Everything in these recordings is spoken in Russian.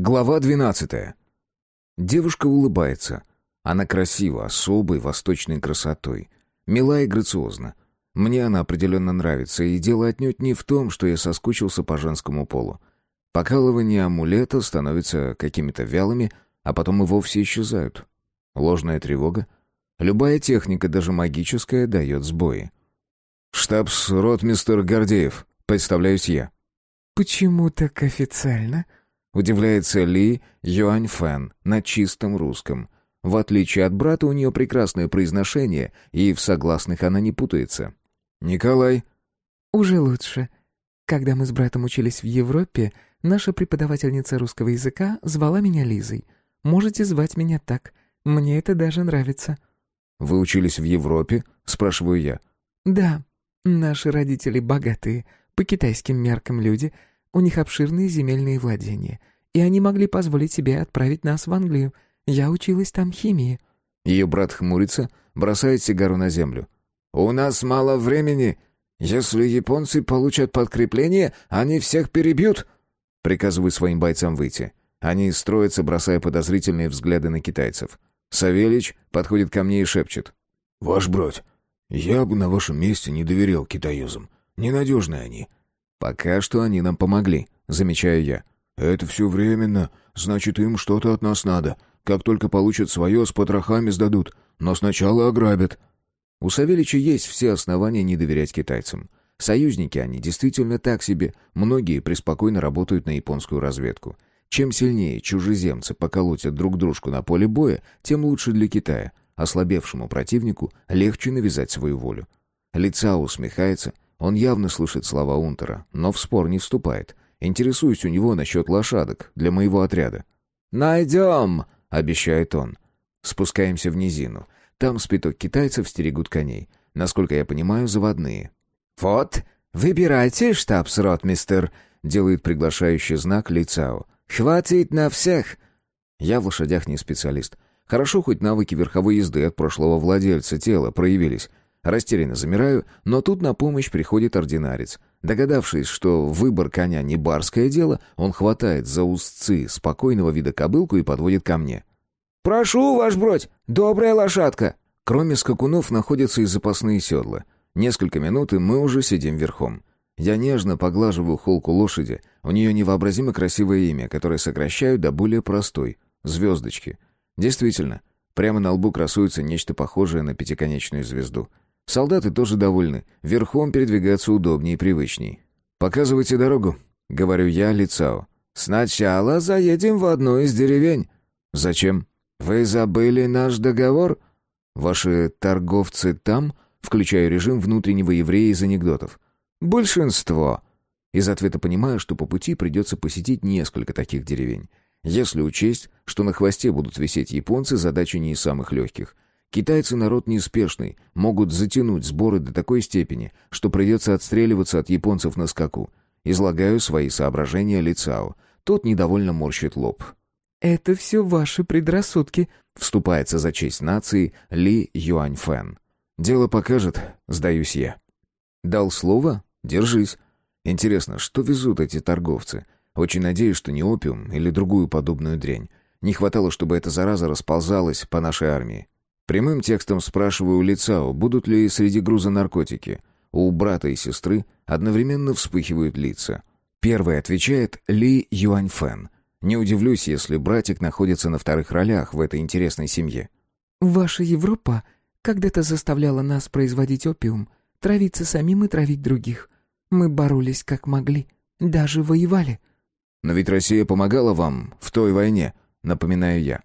Глава 12. Девушка улыбается. Она красива, особой восточной красотой. Мила и грациозна. Мне она определенно нравится, и дело отнюдь не в том, что я соскучился по женскому полу. Покалывание амулета становятся какими-то вялыми, а потом и вовсе исчезают. Ложная тревога. Любая техника, даже магическая, дает сбои. «Штабс-ротмистер Гордеев», представляюсь я. «Почему так официально?» Удивляется Ли Юаньфэн на чистом русском. В отличие от брата, у нее прекрасное произношение, и в согласных она не путается. «Николай». «Уже лучше. Когда мы с братом учились в Европе, наша преподавательница русского языка звала меня Лизой. Можете звать меня так. Мне это даже нравится». «Вы учились в Европе?» — спрашиваю я. «Да. Наши родители богатые, по китайским меркам люди — у них обширные земельные владения, и они могли позволить себе отправить нас в Англию. Я училась там химии». Ее брат хмурится, бросает сигару на землю. «У нас мало времени. Если японцы получат подкрепление, они всех перебьют». Приказываю своим бойцам выйти. Они строятся, бросая подозрительные взгляды на китайцев. Савельич подходит ко мне и шепчет. «Ваш брат, я бы на вашем месте не доверял китаёзам. Ненадежные они. «Пока что они нам помогли», — замечаю я. «Это все временно. Значит, им что-то от нас надо. Как только получат свое, с потрохами сдадут. Но сначала ограбят». У Савельича есть все основания не доверять китайцам. Союзники они действительно так себе. Многие преспокойно работают на японскую разведку. Чем сильнее чужеземцы поколотят друг дружку на поле боя, тем лучше для Китая. Ослабевшему противнику легче навязать свою волю. Лица усмехается — он явно слышит слова Унтера, но в спор не вступает. Интересуюсь у него насчет лошадок для моего отряда. «Найдем!» — обещает он. Спускаемся в низину. Там спиток китайцев стерегут коней. Насколько я понимаю, заводные. «Вот, выбирайте, штабс-ротмистер», — делает приглашающий знак Лицао. «Хватит на всех!» Я в лошадях не специалист. Хорошо, хоть навыки верховой езды от прошлого владельца тела проявились. Растерянно замираю, но тут на помощь приходит ординарец. Догадавшись, что выбор коня не барское дело, он хватает за узцы спокойного вида кобылку и подводит ко мне. «Прошу, ваш бродь, добрая лошадка!» Кроме скакунов находятся и запасные седла. Несколько минут, и мы уже сидим верхом. Я нежно поглаживаю холку лошади. У нее невообразимо красивое имя, которое сокращаю до более простой — звездочки. Действительно, прямо на лбу красуется нечто похожее на пятиконечную звезду — Солдаты тоже довольны. Верхом передвигаться удобнее и привычней. «Показывайте дорогу», — говорю я Лицао. «Сначала заедем в одну из деревень». «Зачем?» «Вы забыли наш договор?» «Ваши торговцы там?» Включаю режим внутреннего еврея из анекдотов. «Большинство». Из ответа понимаю, что по пути придется посетить несколько таких деревень. Если учесть, что на хвосте будут висеть японцы, задача не из самых легких — Китайцы народ неспешный, могут затянуть сборы до такой степени, что придется отстреливаться от японцев на скаку. Излагаю свои соображения Лицао. Тот недовольно морщит лоб. «Это все ваши предрассудки», — вступается за честь нации Ли Юаньфэн. «Дело покажет, сдаюсь я». «Дал слово? Держись. Интересно, что везут эти торговцы? Очень надеюсь, что не опиум или другую подобную дрянь. Не хватало, чтобы эта зараза расползалась по нашей армии. Прямым текстом спрашиваю у Лицао, будут ли среди груза наркотики. У брата и сестры одновременно вспыхивают лица. Первый отвечает Ли Юаньфэн. Не удивлюсь, если братик находится на вторых ролях в этой интересной семье. «Ваша Европа когда-то заставляла нас производить опиум, травиться самим и травить других. Мы боролись как могли, даже воевали». «Но ведь Россия помогала вам в той войне», напоминаю я.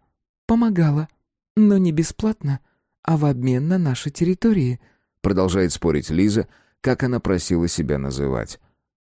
«Помогала», «Но не бесплатно, а в обмен на наши территории», продолжает спорить Лиза, как она просила себя называть.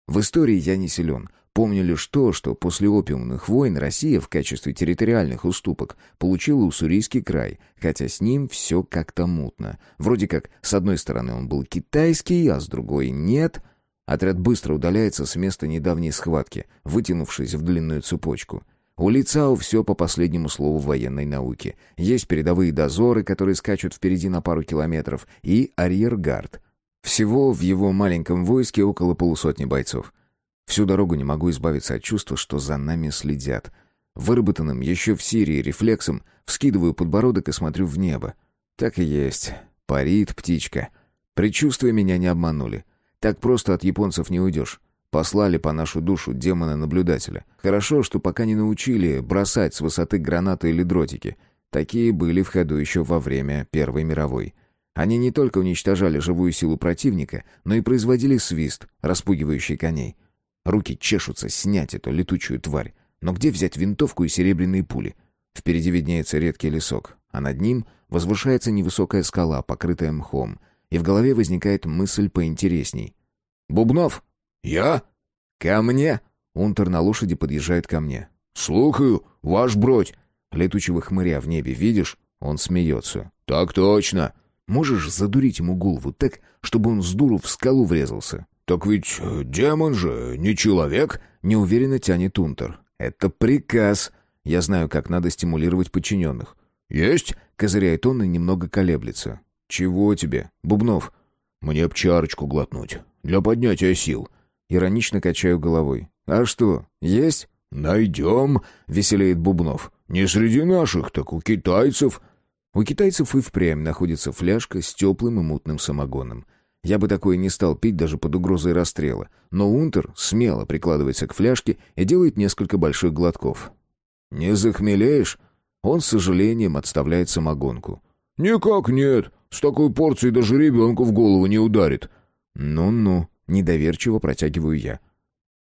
В истории я не силен. Помню лишь то, что после опиумных войн Россия в качестве территориальных уступок получила Уссурийский край, хотя с ним все как-то мутно. Вроде как, с одной стороны он был китайский, а с другой нет. Отряд быстро удаляется с места недавней схватки, вытянувшись в длинную цепочку. У Лицао все по последнему слову военной науки. Есть передовые дозоры, которые скачут впереди на пару километров, и арьергард. Всего в его маленьком войске около полусотни бойцов. Всю дорогу не могу избавиться от чувства, что за нами следят. Выработанным еще в Сирии рефлексом вскидываю подбородок и смотрю в небо. Так и есть. Парит птичка. Предчувствия меня не обманули. Так просто от японцев не уйдешь. Послали по нашу душу демона-наблюдателя. Хорошо, что пока не научили бросать с высоты гранаты или дротики. Такие были в ходу еще во время Первой мировой. Они не только уничтожали живую силу противника, но и производили свист, распугивающий коней. Руки чешутся снять эту летучую тварь. Но где взять винтовку и серебряные пули? Впереди виднеется редкий лесок, а над ним возвышается невысокая скала, покрытая мхом. И в голове возникает мысль поинтересней. «Бубнов!» «Я?» «Ко мне!» Унтер на лошади подъезжает ко мне. «Слухаю, ваш бродь!» Летучего хмыря в небе видишь? Он смеется. «Так точно!» Можешь задурить ему голову так, чтобы он с дуру в скалу врезался?» «Так ведь э, демон же не человек!» — неуверенно тянет Унтер. «Это приказ. Я знаю, как надо стимулировать подчиненных». «Есть?» — козыряет он и немного колеблется. «Чего тебе, Бубнов?» «Мне б чарочку глотнуть. Для поднятия сил». Иронично качаю головой. «А что, есть?» «Найдем», — веселеет Бубнов. «Не среди наших, так у китайцев». У китайцев и впрямь находится фляжка с теплым и мутным самогоном. Я бы такое не стал пить даже под угрозой расстрела, но Унтер смело прикладывается к фляжке и делает несколько больших глотков. «Не захмелеешь?» Он с сожалением отставляет самогонку. «Никак нет. С такой порцией даже ребенку в голову не ударит». «Ну-ну», — недоверчиво протягиваю я.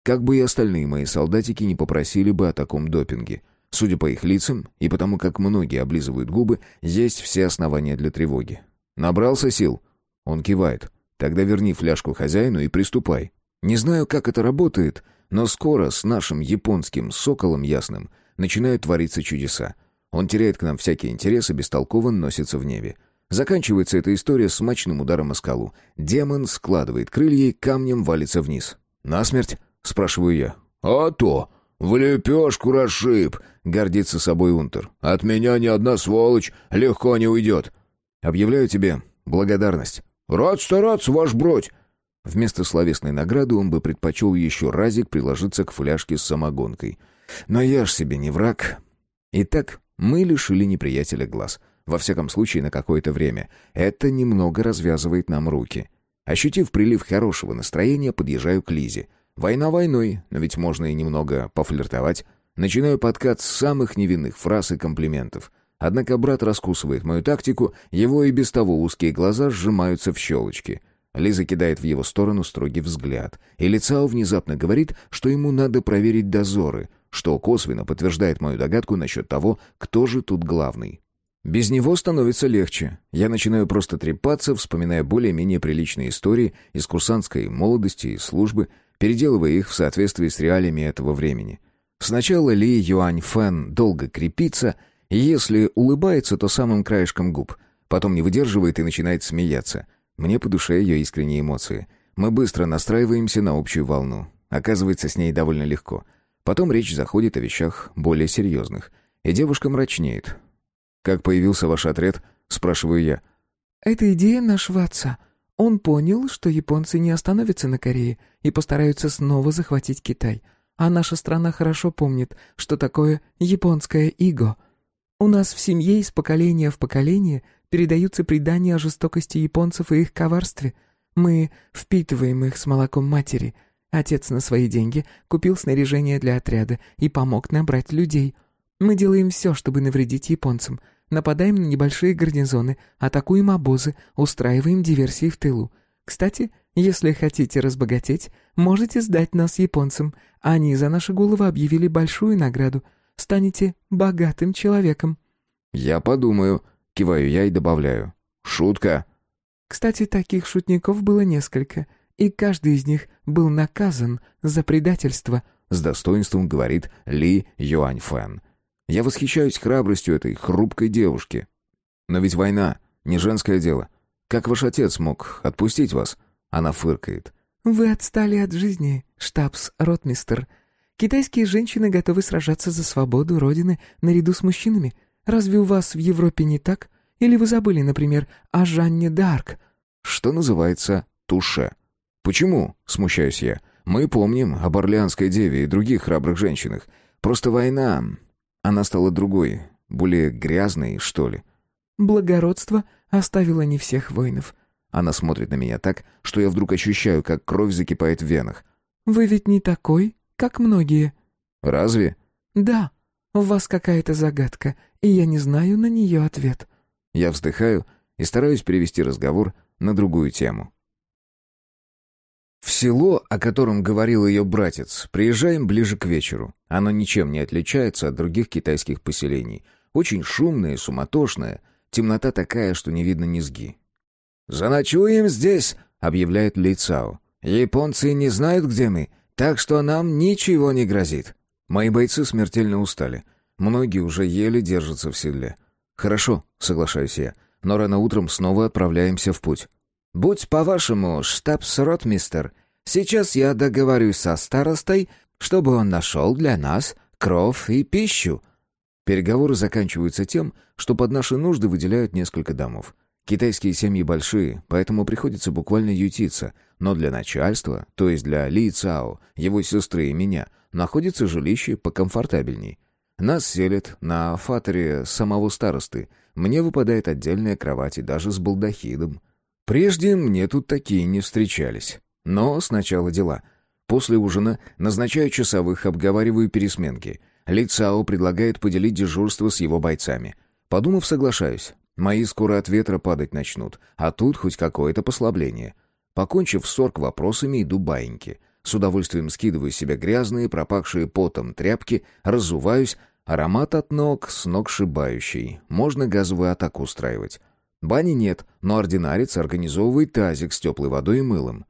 Как бы и остальные мои солдатики не попросили бы о таком допинге — Судя по их лицам и потому, как многие облизывают губы, есть все основания для тревоги. «Набрался сил?» Он кивает. «Тогда верни фляжку хозяину и приступай». Не знаю, как это работает, но скоро с нашим японским соколом ясным начинают твориться чудеса. Он теряет к нам всякий интерес и бестолково носится в небе. Заканчивается эта история смачным ударом о скалу. Демон складывает крылья и камнем валится вниз. «Насмерть?» — спрашиваю я. «А то!» «В лепешку расшиб!» — гордится собой Унтер. «От меня ни одна сволочь легко не уйдет!» «Объявляю тебе благодарность». «Рад стараться, ваш бродь!» Вместо словесной награды он бы предпочел еще разик приложиться к фляжке с самогонкой. Но я ж себе не враг. Итак, мы лишили неприятеля глаз. Во всяком случае, на какое-то время. Это немного развязывает нам руки. Ощутив прилив хорошего настроения, подъезжаю к Лизе. Война войной, но ведь можно и немного пофлиртовать. Начинаю подкат с самых невинных фраз и комплиментов. Однако брат раскусывает мою тактику, его и без того узкие глаза сжимаются в щелочки. Лиза кидает в его сторону строгий взгляд, и Лицао внезапно говорит, что ему надо проверить дозоры, что косвенно подтверждает мою догадку насчет того, кто же тут главный. Без него становится легче. Я начинаю просто трепаться, вспоминая более-менее приличные истории из курсантской молодости и службы, переделывая их в соответствии с реалиями этого времени. Сначала Ли Юань Фэн долго крепится, и если улыбается, то самым краешком губ, потом не выдерживает и начинает смеяться. Мне по душе ее искренние эмоции. Мы быстро настраиваемся на общую волну. Оказывается, с ней довольно легко. Потом речь заходит о вещах более серьезных, и девушка мрачнеет. «Как появился ваш отряд?» — спрашиваю я. «Это идея нашего отца. Он понял, что японцы не остановятся на Корее и постараются снова захватить Китай. А наша страна хорошо помнит, что такое японское иго. У нас в семье из поколения в поколение передаются предания о жестокости японцев и их коварстве. Мы впитываем их с молоком матери. Отец на свои деньги купил снаряжение для отряда и помог набрать людей. Мы делаем все, чтобы навредить японцам — Нападаем на небольшие гарнизоны, атакуем обозы, устраиваем диверсии в тылу. Кстати, если хотите разбогатеть, можете сдать нас японцам. Они за наши головы объявили большую награду. Станете богатым человеком». «Я подумаю», — киваю я и добавляю. «Шутка». Кстати, таких шутников было несколько, и каждый из них был наказан за предательство, — с достоинством говорит Ли Юаньфэн. Я восхищаюсь храбростью этой хрупкой девушки. Но ведь война — не женское дело. Как ваш отец мог отпустить вас?» Она фыркает. «Вы отстали от жизни, штабс-ротмистер. Китайские женщины готовы сражаться за свободу Родины наряду с мужчинами. Разве у вас в Европе не так? Или вы забыли, например, о Жанне Д'Арк?» «Что называется туше». «Почему?» — смущаюсь я. «Мы помним об Орлеанской деве и других храбрых женщинах. Просто война Она стала другой, более грязной, что ли. Благородство оставило не всех воинов. Она смотрит на меня так, что я вдруг ощущаю, как кровь закипает в венах. Вы ведь не такой, как многие. Разве? Да. У вас какая-то загадка, и я не знаю на нее ответ. Я вздыхаю и стараюсь перевести разговор на другую тему. В село, о котором говорил ее братец, приезжаем ближе к вечеру. Оно ничем не отличается от других китайских поселений. Очень шумное, суматошное, темнота такая, что не видно низги. «Заночуем здесь», — объявляет Ли Цао. «Японцы не знают, где мы, так что нам ничего не грозит». Мои бойцы смертельно устали. Многие уже еле держатся в седле. «Хорошо», — соглашаюсь я, — «но рано утром снова отправляемся в путь». «Будь по-вашему, штабс-ротмистер, сейчас я договорюсь со старостой, чтобы он нашел для нас кров и пищу». Переговоры заканчиваются тем, что под наши нужды выделяют несколько домов. Китайские семьи большие, поэтому приходится буквально ютиться, но для начальства, то есть для Ли Цао, его сестры и меня, находится жилище покомфортабельней. Нас селят на фаторе самого старосты. Мне выпадает отдельная кровать и даже с балдахидом. Прежде мне тут такие не встречались. Но сначала дела. После ужина назначаю часовых, обговариваю пересменки. Ли Цао предлагает поделить дежурство с его бойцами. Подумав, соглашаюсь. Мои скоро от ветра падать начнут, а тут хоть какое-то послабление. Покончив с сорок вопросами, иду баиньки. С удовольствием скидываю себе грязные, пропахшие потом тряпки, разуваюсь, аромат от ног с ног шибающий. Можно газовую атаку устраивать. Бани нет, но ординарец организовывает тазик с теплой водой и мылом.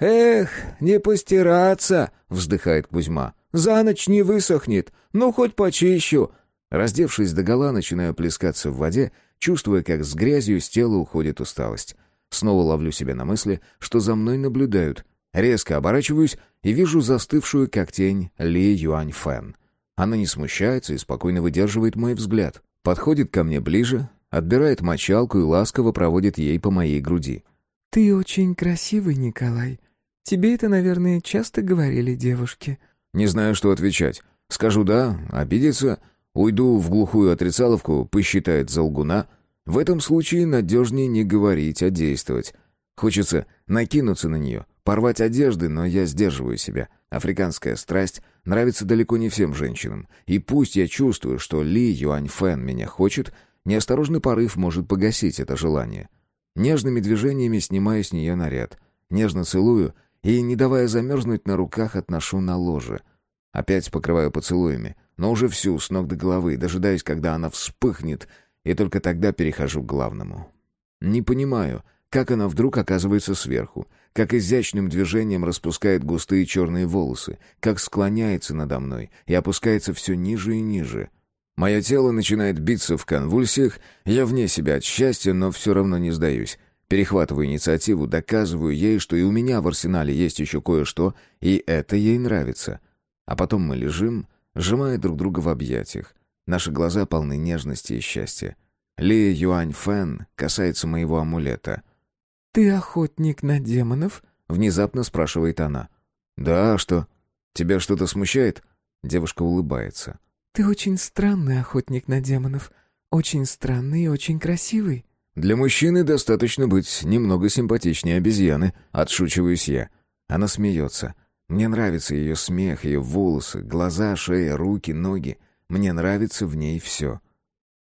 «Эх, не постираться!» — вздыхает Кузьма. «За ночь не высохнет, ну хоть почищу!» Раздевшись догола, начинаю плескаться в воде, чувствуя, как с грязью с тела уходит усталость. Снова ловлю себя на мысли, что за мной наблюдают. Резко оборачиваюсь и вижу застывшую, как тень, Ли Юань Фэн. Она не смущается и спокойно выдерживает мой взгляд. Подходит ко мне ближе, Отбирает мочалку и ласково проводит ей по моей груди. «Ты очень красивый, Николай. Тебе это, наверное, часто говорили девушки». «Не знаю, что отвечать. Скажу «да», обидится, уйду в глухую отрицаловку, посчитает за лгуна. В этом случае надежнее не говорить, а действовать. Хочется накинуться на нее, порвать одежды, но я сдерживаю себя. Африканская страсть нравится далеко не всем женщинам. И пусть я чувствую, что Ли Юань Фэн меня хочет, Неосторожный порыв может погасить это желание. Нежными движениями снимаю с нее наряд, нежно целую и, не давая замерзнуть на руках, отношу на ложе. Опять покрываю поцелуями, но уже всю, с ног до головы, дожидаясь, когда она вспыхнет, и только тогда перехожу к главному. Не понимаю, как она вдруг оказывается сверху, как изящным движением распускает густые черные волосы, как склоняется надо мной и опускается все ниже и ниже — Мое тело начинает биться в конвульсиях, я вне себя от счастья, но все равно не сдаюсь. Перехватываю инициативу, доказываю ей, что и у меня в арсенале есть еще кое-что, и это ей нравится. А потом мы лежим, сжимая друг друга в объятиях. Наши глаза полны нежности и счастья. Ли Юань Фэн касается моего амулета. «Ты охотник на демонов?» — внезапно спрашивает она. «Да, а что? Тебя что-то смущает?» Девушка улыбается. «Ты очень странный охотник на демонов. Очень странный и очень красивый». «Для мужчины достаточно быть немного симпатичнее обезьяны», — отшучиваюсь я. Она смеется. Мне нравится ее смех, ее волосы, глаза, шея, руки, ноги. Мне нравится в ней все.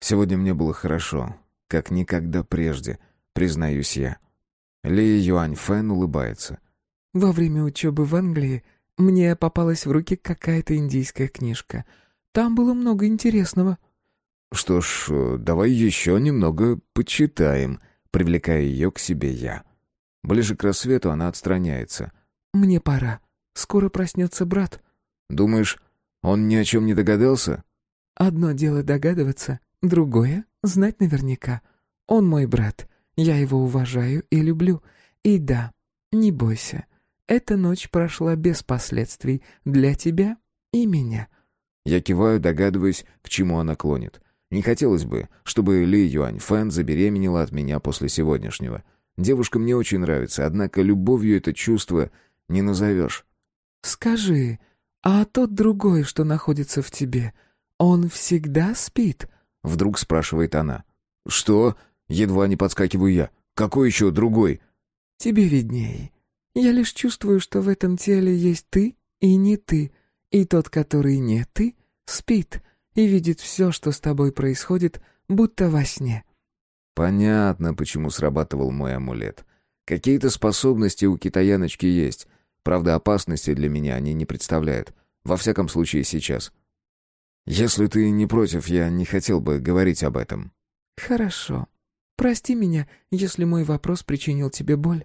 Сегодня мне было хорошо, как никогда прежде, признаюсь я. Ли Юань Фэн улыбается. «Во время учебы в Англии мне попалась в руки какая-то индийская книжка — там было много интересного». «Что ж, э, давай еще немного почитаем», — привлекая ее к себе я. Ближе к рассвету она отстраняется. «Мне пора. Скоро проснется брат». «Думаешь, он ни о чем не догадался?» «Одно дело догадываться, другое — знать наверняка. Он мой брат. Я его уважаю и люблю. И да, не бойся. Эта ночь прошла без последствий для тебя и меня. Я киваю, догадываясь, к чему она клонит. Не хотелось бы, чтобы Ли Юань Фэн забеременела от меня после сегодняшнего. Девушка мне очень нравится, однако любовью это чувство не назовешь. «Скажи, а тот другой, что находится в тебе, «Он всегда спит?» — вдруг спрашивает она. «Что?» — едва не подскакиваю я. «Какой еще другой?» «Тебе видней. Я лишь чувствую, что в этом теле есть ты и не ты, и тот, который не ты, спит и видит все, что с тобой происходит, будто во сне». Понятно, почему срабатывал мой амулет. Какие-то способности у китаяночки есть. Правда, опасности для меня они не представляют. Во всяком случае, сейчас. Если ты не против, я не хотел бы говорить об этом. Хорошо. Прости меня, если мой вопрос причинил тебе боль.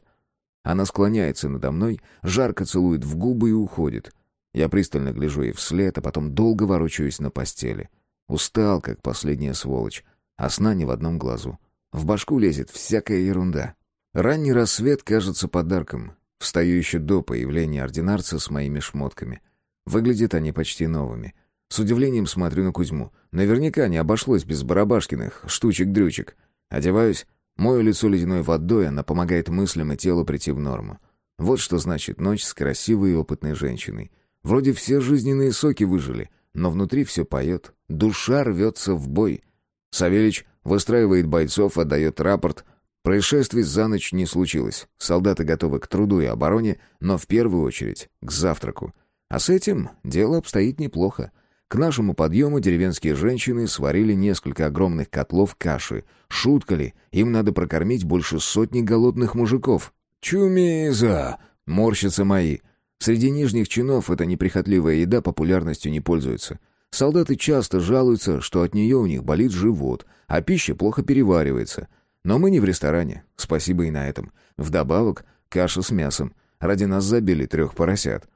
Она склоняется надо мной, жарко целует в губы и уходит. Я пристально гляжу ей вслед, а потом долго ворочаюсь на постели. Устал, как последняя сволочь, а сна ни в одном глазу. В башку лезет всякая ерунда. Ранний рассвет кажется подарком. Встаю еще до появления ординарца с моими шмотками. Выглядят они почти новыми. С удивлением смотрю на Кузьму. Наверняка не обошлось без барабашкиных штучек-дрючек. Одеваюсь, мою лицо ледяной водой, она помогает мыслям и телу прийти в норму. Вот что значит ночь с красивой и опытной женщиной. Вроде все жизненные соки выжили, но внутри все поет. Душа рвется в бой. Савельич выстраивает бойцов, отдает рапорт. Происшествий за ночь не случилось. Солдаты готовы к труду и обороне, но в первую очередь к завтраку. А с этим дело обстоит неплохо. К нашему подъему деревенские женщины сварили несколько огромных котлов каши. Шутка ли, им надо прокормить больше сотни голодных мужиков. «Чумиза!» — морщатся мои. Среди нижних чинов эта неприхотливая еда популярностью не пользуется. Солдаты часто жалуются, что от нее у них болит живот, а пища плохо переваривается. Но мы не в ресторане, спасибо и на этом. Вдобавок, каша с мясом. Ради нас забили трех поросят.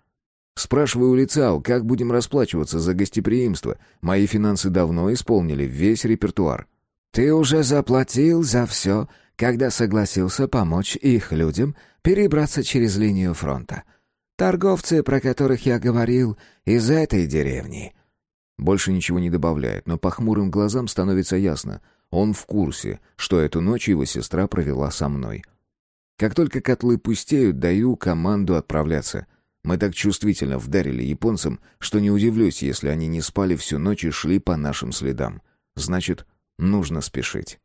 Спрашиваю у Лицау, как будем расплачиваться за гостеприимство. Мои финансы давно исполнили весь репертуар. «Ты уже заплатил за все, когда согласился помочь их людям перебраться через линию фронта. Торговцы, про которых я говорил, из этой деревни. Больше ничего не добавляет, но по хмурым глазам становится ясно. Он в курсе, что эту ночь его сестра провела со мной. Как только котлы пустеют, даю команду отправляться. Мы так чувствительно вдарили японцам, что не удивлюсь, если они не спали всю ночь и шли по нашим следам. Значит, нужно спешить.